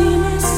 seen us.